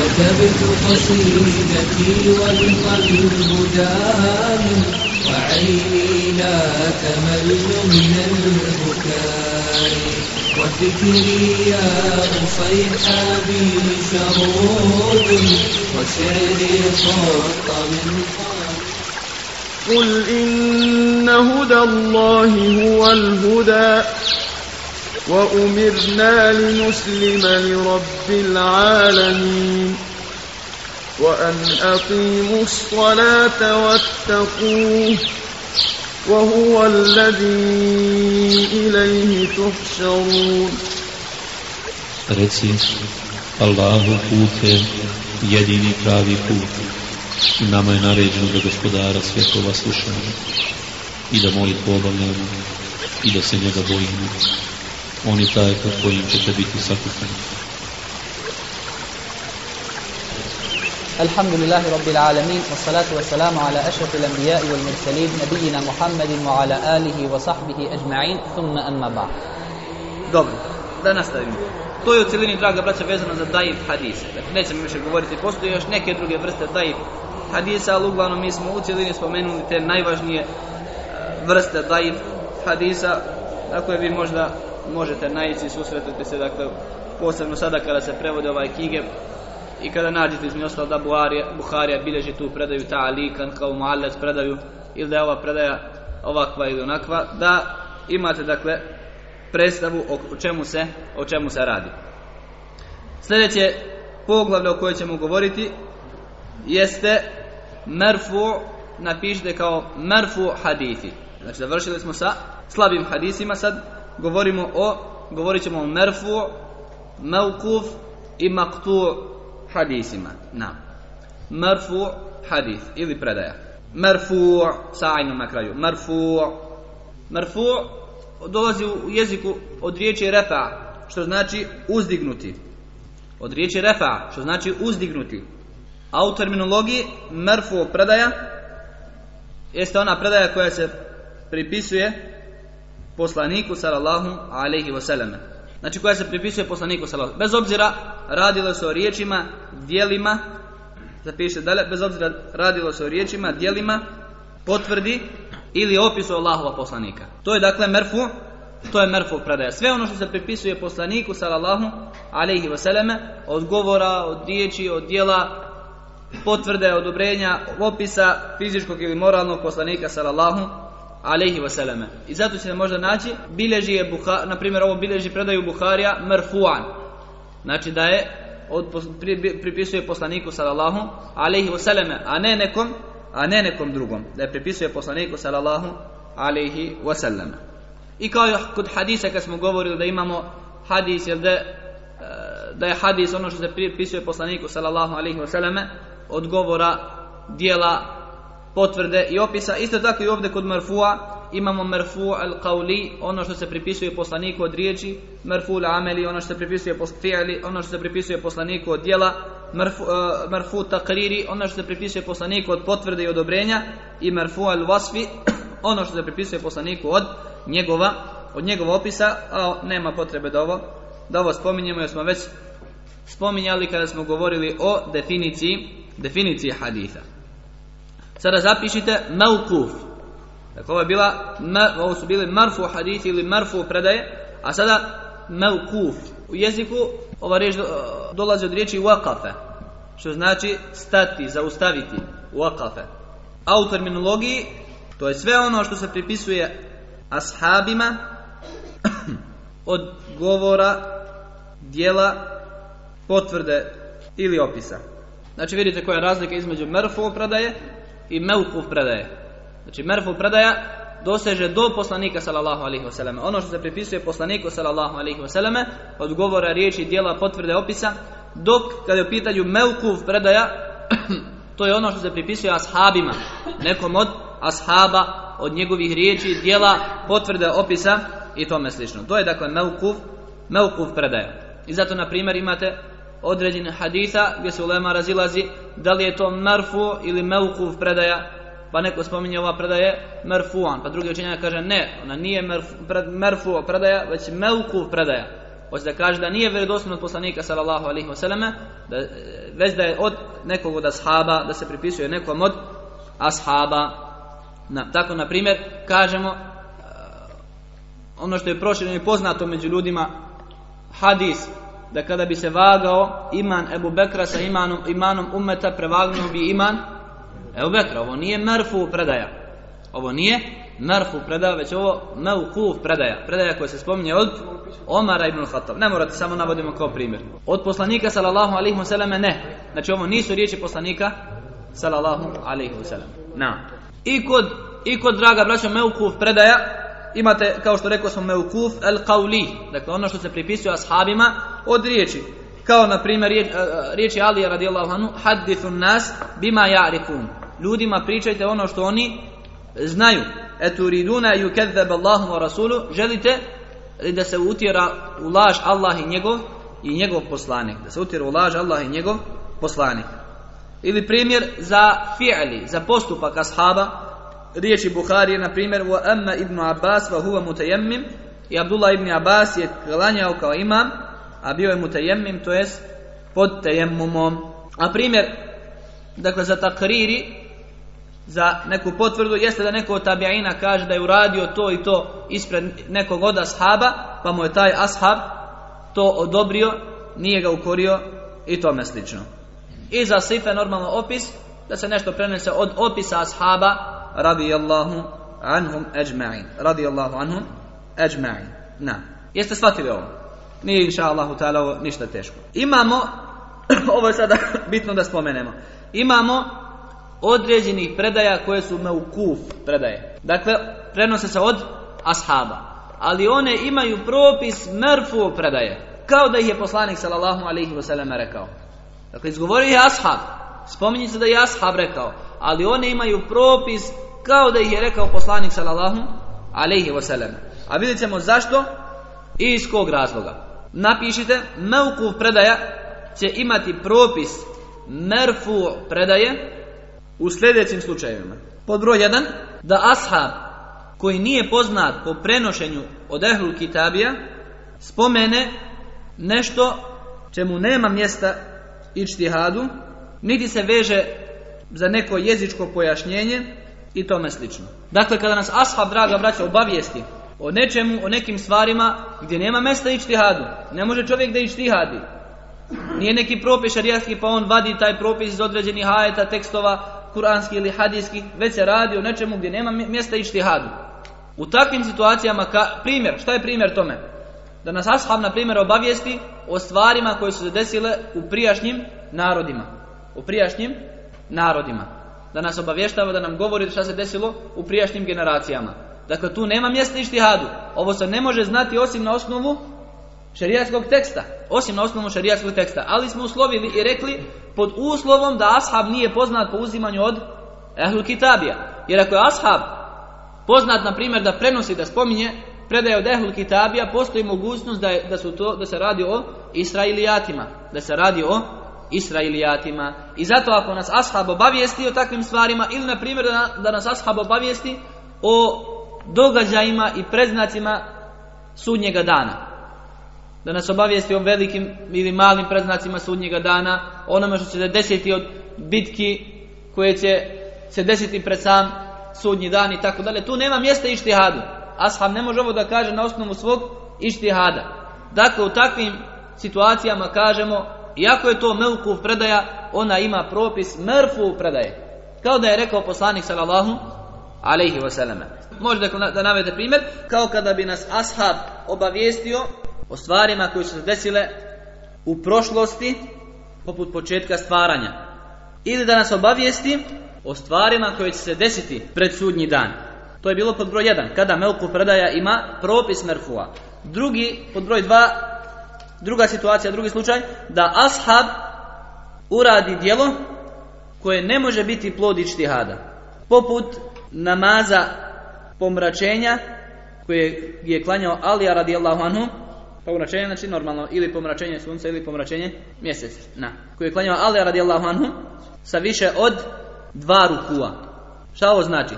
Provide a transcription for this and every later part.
كتبت قصيدتي والقلب دام وعيني لا تمل من البكاء. وفكري يا صيحابي شرود وشعري خط من قل إن هدى الله هو الهدى. وأمرنا لنسلم لرب العالمين وأن أقيموا الصلاة واتقوه وهو الذي إليه تحشرون Reci, Allahu put je jedini pravi put. Nama je naređeno da gospodara svjetova slušamo i da molitvu obavljamo i da se njega bojimo. On je taj pod kojim ćete biti sakupani. الحمد لله رب العالمين والصلاة والسلام على أشرف الأنبياء والمرسلين نبينا محمد وعلى آله وصحبه أجمعين ثم أما بعد Dobro, da nastavimo. To je u cijelini, draga braća, vezano za daif hadise. Dakle, nećemo više govoriti, postoje još neke druge vrste daif hadisa, ali uglavnom mi smo u cijelini spomenuli te najvažnije e, vrste daif hadisa, na koje vi možda možete naći i susretati se, dakle, posebno sada kada se prevode ovaj knjige i kada nađete između ostalo da Buharija, Buharija bilježi tu predaju ta alikan kao muallec predaju ili da je ova predaja ovakva ili onakva da imate dakle predstavu o čemu se o čemu se radi. Sljedeće poglavlje o kojoj ćemo govoriti jeste merfu napišite kao merfu hadithi. Znači završili smo sa slabim hadisima sad govorimo o govorit ćemo o merfu mevkuf i maktu hadisima. Na. Merfu hadis ili predaja. Merfu sa ajnom na kraju. Merfu. Merfu dolazi u jeziku od riječi refa, što znači uzdignuti. Od riječi refa, što znači uzdignuti. A u terminologiji merfu predaja jeste ona predaja koja se pripisuje poslaniku sallallahu alejhi ve selleme znači koja se pripisuje poslaniku sallallahu bez obzira radilo se o riječima, dijelima, zapišite dalje, bez obzira radilo se o riječima, dijelima, potvrdi ili opisu Allahova poslanika. To je dakle merfu, to je merfu predaja. Sve ono što se pripisuje poslaniku sallallahu alejhi ve selleme od govora, od riječi, od dijela, potvrde, odobrenja, opisa fizičkog ili moralnog poslanika sallallahu alejhi ve selleme. I zato se možda naći bileži je Buha, na primjer ovo bileži predaju Buharija marfu'an. Znači da je od pripisuje poslaniku sallallahu alejhi ve selleme, a ne nekom, a ne nekom drugom. Da je pripisuje poslaniku sallallahu alejhi ve selleme. I kao kod hadisa kad smo govorili da imamo hadis jel da eh, da je hadis ono što se pripisuje poslaniku sallallahu alejhi ve selleme od govora dijela potvrde i opisa. Isto tako i ovdje kod marfu'a imamo marfu al-qawli, ono što se pripisuje poslaniku od riječi, marfu al-amali, ono što se pripisuje fi'li, ono što se pripisuje poslaniku od djela, marfu, uh, marfu taqriri, ono što se pripisuje poslaniku od potvrde i odobrenja i marfu al-wasfi, ono što se pripisuje poslaniku od njegova od njegova opisa, a nema potrebe da ovo da ovo spominjemo jer smo već spominjali kada smo govorili o definiciji definiciji haditha. Sada zapišite mevkuf. Dakle, ovo, je bila, ovo su bili marfu hadith ili marfu predaje, a sada mevkuf. U jeziku ova riječ eh, dolazi od riječi wakafe, što znači stati, zaustaviti, wakafe. A u terminologiji, to je sve ono što se pripisuje ashabima od govora, dijela, potvrde ili opisa. Znači vidite koja je razlika između merfu predaje i mevkuf predaje. Znači merfu predaja doseže do poslanika sallallahu alejhi ve selleme. Ono što se pripisuje poslaniku sallallahu alejhi ve selleme od govora, riječi, djela, potvrde, opisa, dok kad je u pitanju mevkuf predaja, to je ono što se pripisuje ashabima, nekom od ashaba, od njegovih riječi, djela, potvrde, opisa i tome slično. To je dakle mevkuf, mevkuf predaja. I zato na primjer imate određen hadisa gdje se ulema razilazi da li je to marfu ili mevkuf predaja. Pa neko spominje ova predaje merfuan pa drugi učenjak kaže ne ona nije merfu, pred, merfu predaja već mevkuf predaja. Hoće da kaže da nije vjerodostojno od poslanika sallallahu alejhi ve selleme, da e, već da je od nekog od ashaba da se pripisuje nekom od ashaba. Na, tako na primjer kažemo uh, ono što je prošireno i poznato među ljudima hadis da kada bi se vagao iman Ebu Bekra sa imanom, imanom umeta prevagnuo bi iman Ebu Bekra. Ovo nije merfu predaja. Ovo nije merfu predaja, već ovo meukuf predaja. Predaja koja se spominje od Omara ibn Khattab. Ne morate samo navodimo kao primjer. Od poslanika sallallahu alaihi wasallam ne. Znači ovo nisu riječi poslanika sallallahu alaihi wasallam. Na. I kod, I kod draga braćo meukuf predaja imate kao što rekao smo meukuf el qawli. Dakle ono što se pripisuje ashabima od riječi. Kao na primjer riječ, e, e, riječi Alija radijallahu anhu hadithun nas bima ja'rifun. Ljudima pričajte ono što oni znaju. Eturiduna yukadzdzab Allahu wa rasulu. Želite da se utjera u laž Allah i njegov i njegov poslanik. Da se utjera u laž Allah i njegov poslanik. Ili primjer za fi'li, za postupak ashaba, riječi Buhari na primjer wa amma ibn Abbas wa huwa mutayammim i Abdullah ibn Abbas je klanjao kao imam a bio je mutayammim to jest pod tayammumom a primjer dakle za takriri za neku potvrdu jeste da neko od tabiina kaže da je uradio to i to ispred nekog od ashaba pa mu je taj ashab to odobrio nije ga ukorio i tome slično. I za sife normalno opis da se nešto prenese od opisa ashaba radijallahu anhum ajma'in. Radijallahu anhum ajma'in. Na. Jeste shvatili ovo? Nije inša Allahu ta'ala ništa teško. Imamo ovo je sada bitno da spomenemo. Imamo određenih predaja koje su meukuf predaje. Dakle prenose se od ashaba. Ali one imaju propis merfu predaje. Kao da ih je poslanik sallallahu alaihi wa sallam rekao. Dakle izgovorio je ashab. Spominje se da je ashab rekao. Ali one imaju propis kao da ih je rekao poslanik sallallahu alejhi ve sellem. A vidjet ćemo zašto i iz kog razloga. Napišite meukuf predaja će imati propis merfu predaje u sljedećim slučajevima. Pod broj 1 da ashab koji nije poznat po prenošenju od ehlul kitabija spomene nešto čemu nema mjesta ičtihadu niti se veže za neko jezičko pojašnjenje i tome slično. Dakle, kada nas ashab, draga braća, obavijesti o nečemu, o nekim stvarima gdje nema mesta ištihadu. ne može čovjek da ištihadi. Nije neki propis šarijatski pa on vadi taj propis iz određenih hajeta, tekstova, kuranski ili hadijski, već se radi o nečemu gdje nema mjesta ištihadu. U takvim situacijama, ka, primjer, šta je primjer tome? Da nas ashab, na primjer, obavijesti o stvarima koje su se desile u prijašnjim narodima. U prijašnjim narodima. Da nas obavještava, da nam govori šta se desilo u prijašnjim generacijama. Dakle, tu nema mjesta ištihadu. Ovo se ne može znati osim na osnovu šerijatskog teksta. Osim na osnovu šerijatskog teksta. Ali smo uslovili i rekli pod uslovom da ashab nije poznat po uzimanju od ehlu kitabija. Jer ako je ashab poznat, na primjer, da prenosi, da spominje predaje od ehlu kitabija, postoji mogućnost da, je, da, su to, da se radi o israilijatima. Da se radi o Israilijatima. I zato ako nas ashab obavijesti o takvim stvarima ili na primjer da, da nas ashab obavijesti o događajima i preznacima sudnjega dana. Da nas obavijesti o velikim ili malim preznacima sudnjega dana, onome što će se desiti od bitki koje će se desiti pred sam sudnji dan i tako dalje. Tu nema mjesta ištihadu. Ashab ne može ovo da kaže na osnovu svog ištihada. Dakle, u takvim situacijama kažemo Iako je to melkuf predaja, ona ima propis merfu predaje. Kao da je rekao poslanik sallallahu alejhi ve Možda Može da, navede primjer, kao kada bi nas ashab obavijestio o stvarima koje su se desile u prošlosti, poput početka stvaranja. Ili da nas obavijesti o stvarima koje će se desiti pred sudnji dan. To je bilo pod broj 1, kada melku predaja ima propis merfua. Drugi, pod broj 2, druga situacija, drugi slučaj, da ashab uradi dijelo koje ne može biti plod ištihada. Poput namaza pomračenja koje je klanjao Alija radijallahu anhu, pomračenje znači normalno ili pomračenje sunca ili pomračenje mjeseca na, koje je klanjao Alija radijallahu anhu sa više od dva rukua. Šta ovo znači?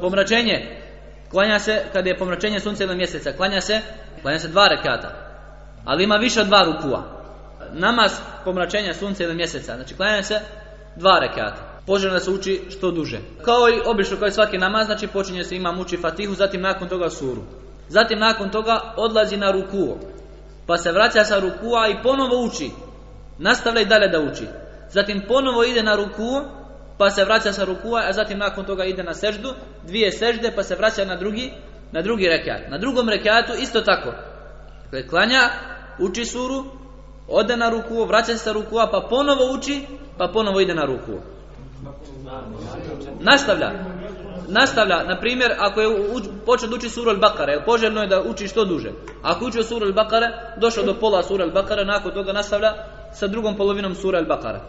Pomračenje klanja se kada je pomračenje sunca ili mjeseca, klanja se klanja se dva rekata Ali ima više od dva rukua. Namaz pomračenja sunca ili mjeseca. Znači klanja se dva rekata. Poželjno da se uči što duže. Kao i obično, kao i svaki namaz, znači počinje se imam uči fatihu, zatim nakon toga suru. Zatim nakon toga odlazi na ruku. Pa se vraća sa rukua i ponovo uči. Nastavlja i dalje da uči. Zatim ponovo ide na ruku, pa se vraća sa rukua, a zatim nakon toga ide na seždu, dvije sežde, pa se vraća na drugi, na drugi rekat. Na drugom rekatu isto tako. Dakle, klanja, uči suru, ode na ruku, vraća se sa rukua, pa ponovo uči, pa ponovo ide na ruku. Nastavlja. Nastavlja, na primjer, ako je počeo da uči suru al-Bakara, jer poželjno je da uči što duže. Ako učio suru al-Bakara, došao do pola sura al-Bakara, nakon toga nastavlja sa drugom polovinom sura al-Bakara.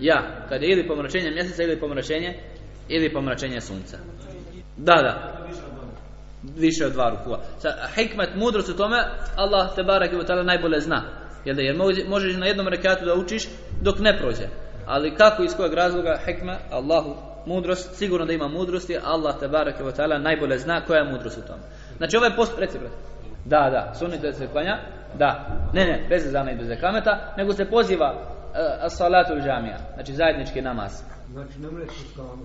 Ja, kad je ili pomračenje mjeseca ili pomračenje ili pomračenje sunca. Da, da. Više od dva rukua. Sa hikmet, mudrost u tome, Allah te barak i ta'ala najbolje zna. Jel da, jer možeš na jednom rekatu da učiš dok ne prođe. Ali kako iz kojeg razloga hikme, Allahu mudrost, sigurno da ima mudrosti, Allah te barak i ta'ala najbolje zna koja je mudrost u tome. Znači ovaj post, reci Da, da, sunnite se klanja, da. Ne, ne, bez zana i bez kameta, nego se poziva uh, salatu džamija, znači zajednički namaz. Znači ne mreći sam,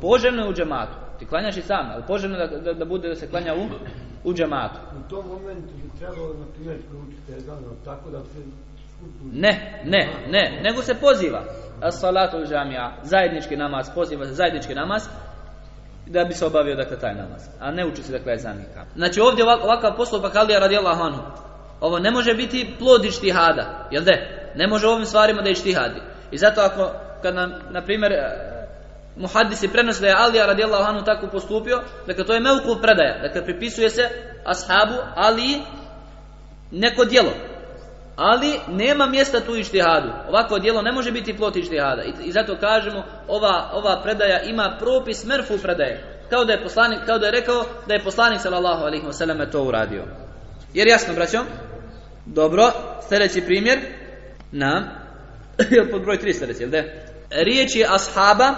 Poželjno je u džematu. Ti klanjaš i sam, ali poželjno da, da, da bude da se klanja u, u džematu. U tom momentu bi trebalo na primjer učiti ezano, tako da se Ne, ne, ne, nego se poziva as-salatu džamija, zajednički namaz, poziva se zajednički namaz da bi se obavio dakle taj namaz, a ne uči se dakle ezan Znači ovdje ovakav postupak Alija radijallahu anhu Ovo ne može biti plod ištihada, jel de? Ne može ovim stvarima da ištihadi. I zato ako, kad nam, na primjer, eh, muhaddisi prenosi da je Alija radijallahu anhu tako postupio, dakle to je melkul predaja, dakle pripisuje se ashabu Ali neko djelo. Ali nema mjesta tu ištihadu. Ovako djelo ne može biti plot ištihada. I, I zato kažemo, ova, ova predaja ima propis merfu predaje. Kao da je poslanik, kao da je rekao da je poslanik sallallahu alaihi ve to uradio. Jer jasno, braćo? Dobro, sljedeći primjer. Na, pod broj 3 sljedeći, jel de? Riječi ashaba,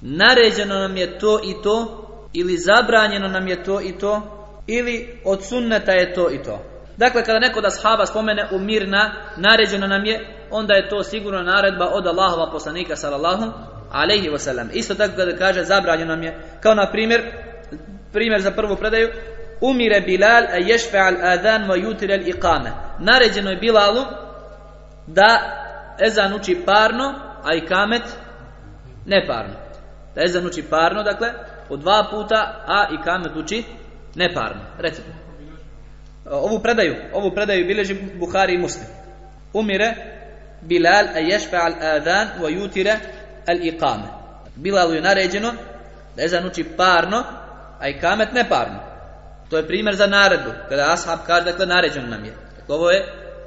naređeno nam je to i to, ili zabranjeno nam je to i to, ili od sunneta je to i to. Dakle, kada neko da ashaba spomene umirna, naređeno nam je, onda je to sigurno naredba od Allahova poslanika, sallallahu alaihi wasallam. Isto tako kada kaže zabranjeno nam je, kao na primjer, primjer za prvu predaju, umire Bilal a ješfe al adhan wa jutire al iqame. Naređeno je Bilalu da ezan uči parno, a ikamet neparno. Da ezan uči parno, dakle, po dva puta, a ikamet uči neparno. Recimo. Ovu predaju, ovu predaju bileži Buhari i Muslim. Umire Bilal a ješfe al adhan wa yutira al iqame. Bilalu je naređeno da ezan uči parno, a ikamet neparno. To je primjer za naredbu. Kada ashab kaže, dakle, naređeno nam je. Dakle, ovo je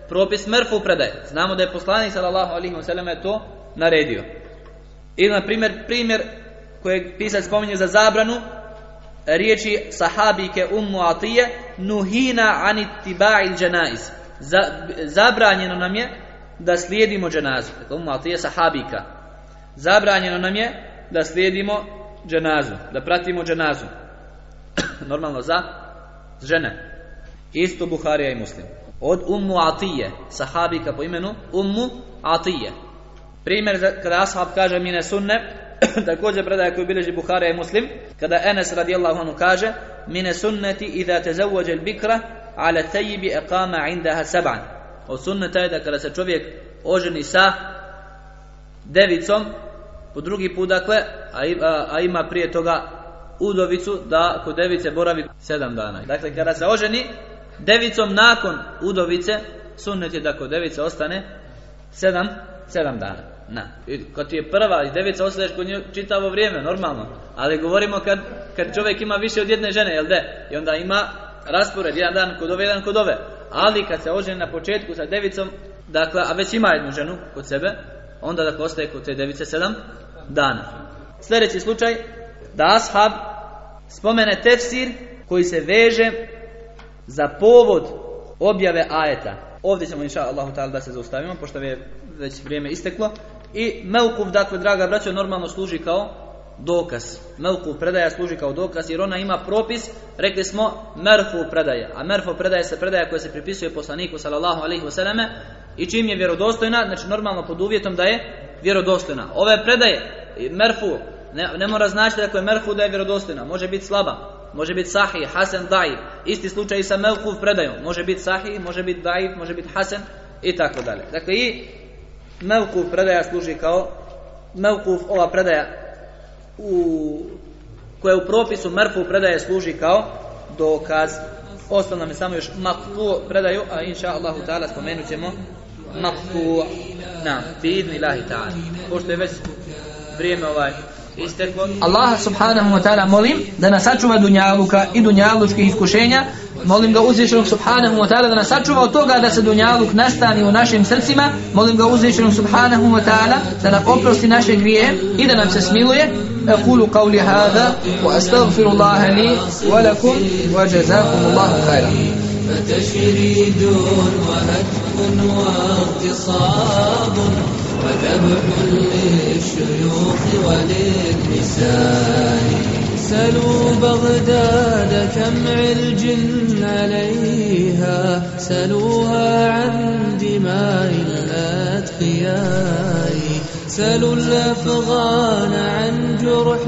propis mrfu predaje. Znamo da je poslanik, sallallahu alejhi ve sellem to naredio. Ili, na primjer, primjer kojeg pisac spominje za zabranu, riječi sahabike ummu atije, nuhina anit tiba'il dženaiz. Za, zabranjeno nam je da slijedimo dženazu. Dakle, ummu atije sahabika. Zabranjeno nam je da slijedimo dženazu, da pratimo dženazu. Normalno za žene. Isto Buharija i Muslim. Od Ummu Atije, sahabika po imenu Ummu Atije. Primjer kada ashab kaže mine sunne, također predaje koju bileži Buhara i Muslim, kada Enes radijallahu anhu kaže mine sunneti idha tezavođe il bikra ala tejibi eqama indaha saban. Od sunneta je da kada se čovjek oženi sa devicom, po drugi put dakle, a, a, a ima prije toga udovicu da kod device boravi sedam dana. Dakle, kada se oženi devicom nakon udovice, sunnet je da kod device ostane sedam, sedam dana. Na. I kad ti je prva i devica ostaješ kod nje čitavo vrijeme, normalno. Ali govorimo kad, kad čovjek ima više od jedne žene, jel de? I onda ima raspored, jedan dan kod ove, jedan kod ove. Ali kad se oženi na početku sa devicom, dakle, a već ima jednu ženu kod sebe, onda dakle ostaje kod te device sedam dana. Sljedeći slučaj, da ashab spomene tefsir koji se veže za povod objave ajeta. Ovdje ćemo inša Allahu ta'ala da se zaustavimo, pošto je već vrijeme isteklo. I Meukuf, dakle, draga braćo, normalno služi kao dokaz. Melku predaja služi kao dokaz jer ona ima propis, rekli smo, merfu predaje. A merfu predaje se predaja koja se pripisuje poslaniku sallallahu alaihi wasallam i čim je vjerodostojna, znači normalno pod uvjetom da je vjerodostojna. Ove predaje, merfu, ne, ne mora značiti da ako je merfu da je vjerodostojna, može biti slaba, može biti sahih, hasan, daif. Isti slučaj i sa melku predajom, može biti sahih, može biti daif, može biti hasan i tako dalje. Dakle i Mevkuf predaja služi kao Mevkuf ova predaja u koja u propisu merfu predaje služi kao dokaz. Ostalo nam je samo još makfu predaju, a inša Allahu ta'ala spomenut ćemo makfu na bidni lahi ta'ala. Pošto je već vrijeme ovaj isteklo. Allah subhanahu wa ta'ala molim da nas sačuva dunjaluka i dunjalučkih iskušenja. Molim ga uzvišenog subhanahu wa ta'ala da nas sačuva od toga da se dunjaluk nastani u našim srcima. Molim ga uzvišenog subhanahu wa ta'ala da nam oprosti naše grije i da nam se smiluje. أقول قولي هذا وأستغفر الله لي ولكم وجزاكم الله خيرا فتشريد وهتف واغتصاب وذبح للشيوخ وللنساء سلوا بغداد كم علج عليها سلوها عن دماء الأتقياء. سلوا الأفغان عن جرح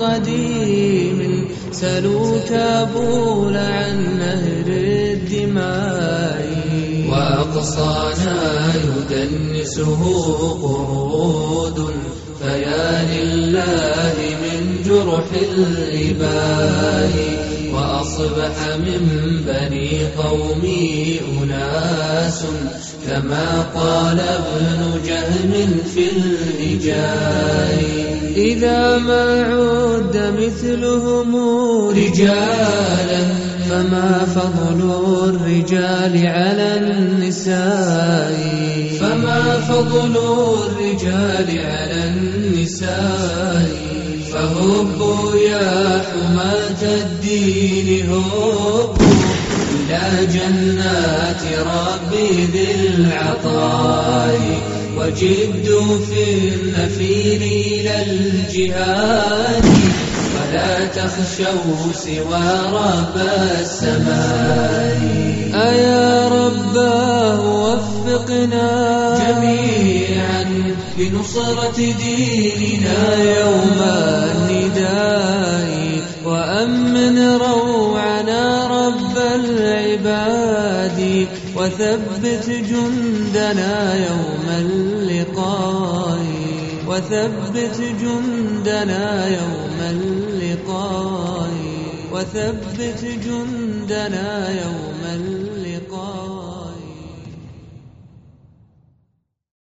قديم سلوا كابول عن نهر الدماء. وأقصانا يدنسه قرود فيا لله جرح الإباء وأصبح من بني قومي أناس كما قال ابن جهم في الهجاء إذا ما عد مثلهم رجالا فما فضل الرجال على النساء. فما فضل الرجال على فهبوا يا حماة الدين هبوا إلى جنات ربي ذي العطاء. وجدوا في النفير إلى الجهاد. ولا تخشوا سوى رب السماء. أيا رباه وفقنا. جميعا بنصرة ديننا يوم النداء وأمن روعنا رب العباد وثبت جندنا يوم اللقاء وثبت جندنا يوم اللقاء وثبت جندنا يوم